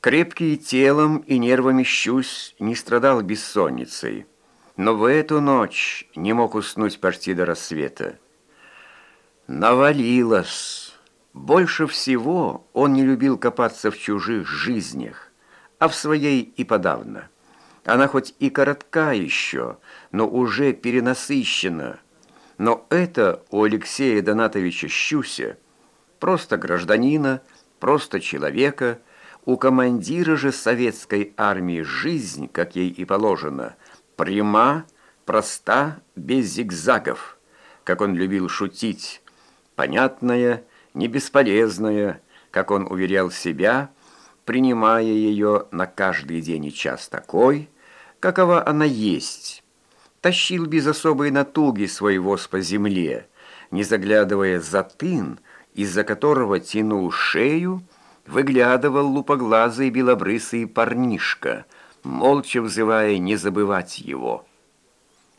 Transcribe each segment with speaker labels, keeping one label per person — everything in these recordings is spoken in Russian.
Speaker 1: Крепкий телом и нервами щусь не страдал бессонницей, но в эту ночь не мог уснуть почти до рассвета. Навалилось. Больше всего он не любил копаться в чужих жизнях, а в своей и подавно. Она хоть и коротка еще, но уже перенасыщена. Но это у Алексея Донатовича Щуся, просто гражданина, просто человека – у командира же советской армии жизнь, как ей и положено, пряма, проста, без зигзагов, как он любил шутить, понятная, не бесполезная, как он уверял себя, принимая ее на каждый день и час такой, какова она есть. Тащил без особой натуги свой воз по земле, не заглядывая за тын, из-за которого тянул шею, выглядывал лупоглазый белобрысый парнишка, молча взывая не забывать его.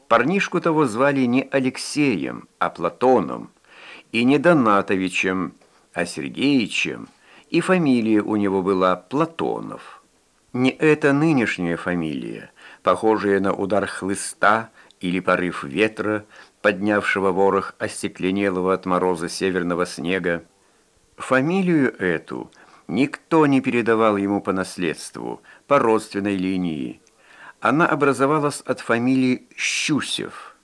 Speaker 1: Парнишку того звали не Алексеем, а Платоном, и не Донатовичем, а Сергеичем, и фамилия у него была Платонов. Не эта нынешняя фамилия, похожая на удар хлыста или порыв ветра, поднявшего ворох остекленелого от мороза северного снега. Фамилию эту – Никто не передавал ему по наследству, по родственной линии. Она образовалась от фамилии Щусев.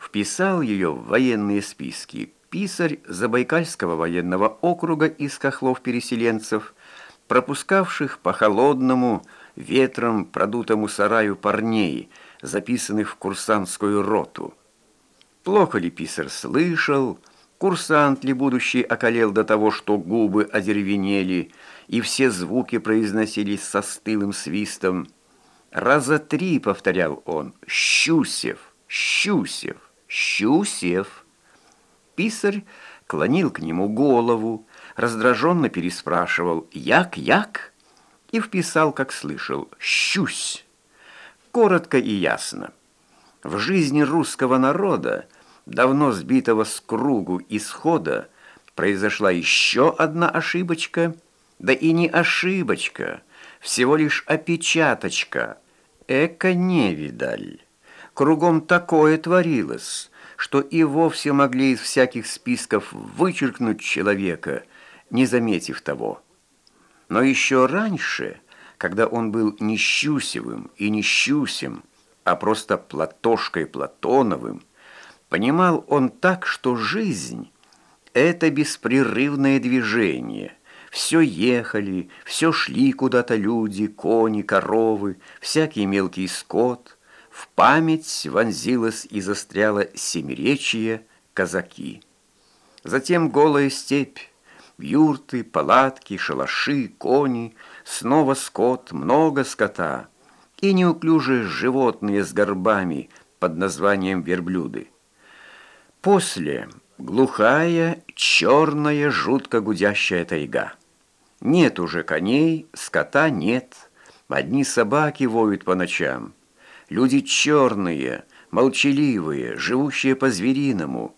Speaker 1: Вписал ее в военные списки писарь Забайкальского военного округа из хохлов-переселенцев, пропускавших по холодному, ветром продутому сараю парней, записанных в курсантскую роту. Плохо ли писарь слышал, курсант ли будущий околел до того, что губы одеревенели, и все звуки произносились со стылым свистом. Раза три повторял он «Щусев! Щусев! Щусев!» Писарь клонил к нему голову, раздраженно переспрашивал «Як-як?» и вписал, как слышал «Щусь!» Коротко и ясно. В жизни русского народа, давно сбитого с кругу исхода, произошла еще одна ошибочка – да и не ошибочка, всего лишь опечаточка. Эка невидаль. Кругом такое творилось, что и вовсе могли из всяких списков вычеркнуть человека, не заметив того. Но еще раньше, когда он был не Щусевым и не Щусем, а просто Платошкой Платоновым, понимал он так, что жизнь — это беспрерывное движение — все ехали, все шли куда-то люди, кони, коровы, всякий мелкий скот. В память вонзилось и застряло семиречие казаки. Затем голая степь, юрты, палатки, шалаши, кони, снова скот, много скота и неуклюжие животные с горбами под названием верблюды. После глухая, черная, жутко гудящая тайга. Нет уже коней, скота нет, одни собаки воют по ночам. Люди черные, молчаливые, живущие по-звериному,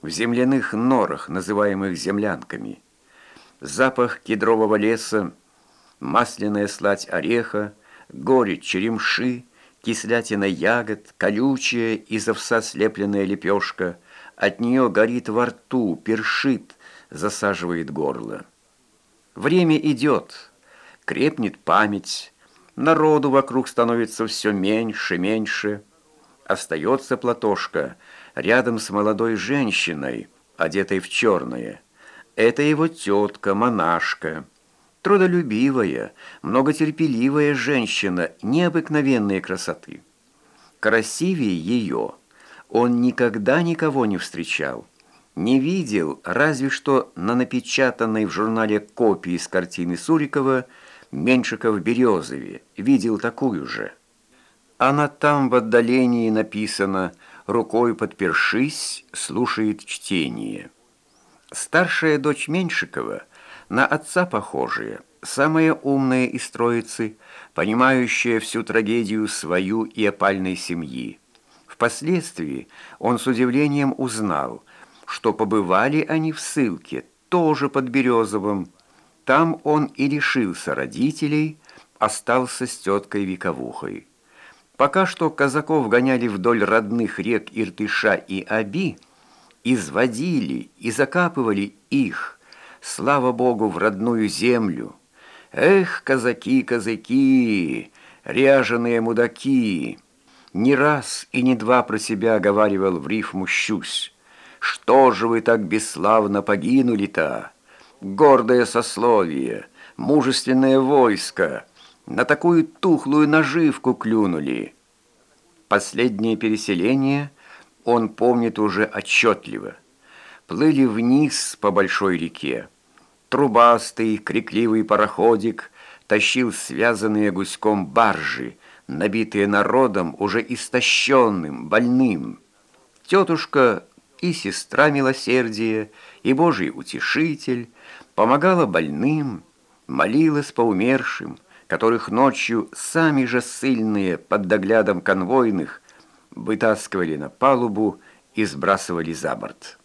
Speaker 1: в земляных норах, называемых землянками. Запах кедрового леса, масляная сладь ореха, горечь черемши, кислятина ягод, колючая из овса слепленная лепешка, от нее горит во рту, першит, засаживает горло. Время идет, крепнет память, народу вокруг становится все меньше, меньше. Остается Платошка рядом с молодой женщиной, одетой в черное. Это его тетка, монашка, трудолюбивая, многотерпеливая женщина необыкновенной красоты. Красивее ее он никогда никого не встречал не видел, разве что на напечатанной в журнале копии с картины Сурикова «Меньшиков в Березове» видел такую же. Она там в отдалении написано «Рукой подпершись, слушает чтение». Старшая дочь Меньшикова, на отца похожая, самая умная из троицы, понимающая всю трагедию свою и опальной семьи. Впоследствии он с удивлением узнал – что побывали они в ссылке, тоже под Березовым. Там он и лишился родителей, остался с теткой Вековухой. Пока что казаков гоняли вдоль родных рек Иртыша и Аби, изводили и закапывали их, слава богу, в родную землю. Эх, казаки, казаки, ряженые мудаки! Не раз и не два про себя говаривал в рифму «щусь». Что же вы так бесславно погинули-то? Гордое сословие, мужественное войско, на такую тухлую наживку клюнули. Последнее переселение он помнит уже отчетливо. Плыли вниз по большой реке. Трубастый, крикливый пароходик тащил связанные гуськом баржи, набитые народом, уже истощенным, больным. Тетушка и сестра милосердия, и Божий утешитель помогала больным, молилась по умершим, которых ночью сами же сильные под доглядом конвойных вытаскивали на палубу и сбрасывали за борт.